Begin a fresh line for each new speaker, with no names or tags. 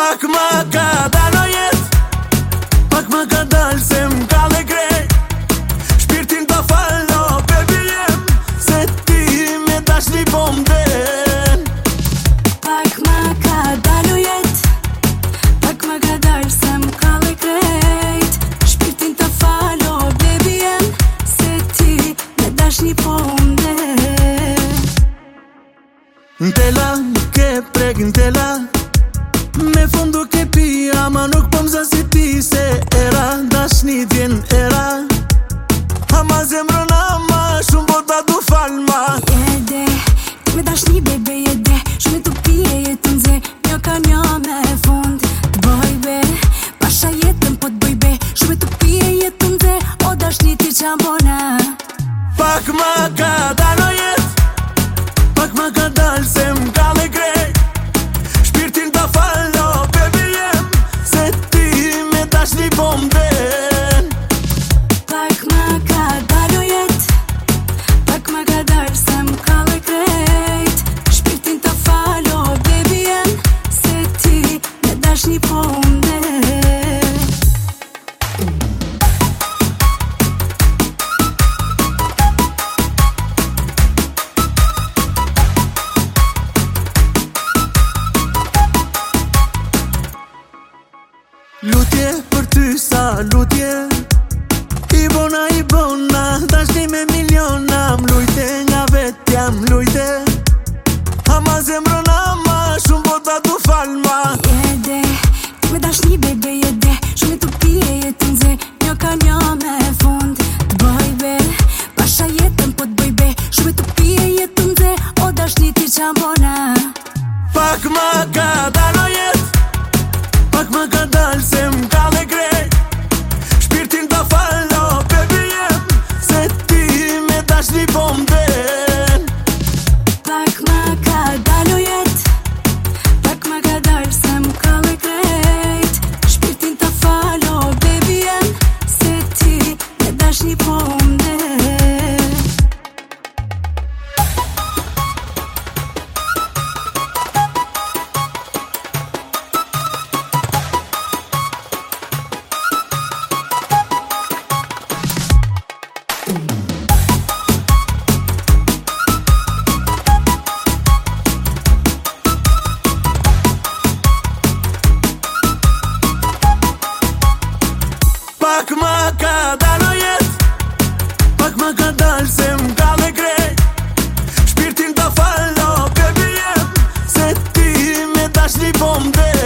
Pak më ka dalë o jetë Pak më ka dalë se ka dhe grejtë Shpirtin të
falo babyen Se ti me dash një pomden Pak më ka dalë o jetë Pak se m'kallë me grejtë Shpirtin të falo babyen
me ke preg Me fundu ke pia, ma nuk pëm po zasi ti Se era, dash një djen era Ama zemrën
ama, shumë po ta du falma Jede, ti me dash një bebe jede Shumë i të pije jetë nëzë, një ka një me fund Të bojbe, pasha jetën po të bojbe Shumë i të pije jetë nëzë, o dash një ti qa mbona Pak ma gata një bebe e de Shumë të pije e të nëzë Një ka një me fund Të bëj be Pasha jetën po të bëj be Shumë të pije e të nëzë O dash ti qa mbona Pak ma ka dalë
Pak më ka dalë o jetë Pak më ka dalë se më ka dhe krej Shpirtin të falë o këpë jetë
Se ti me tash një bombë dhe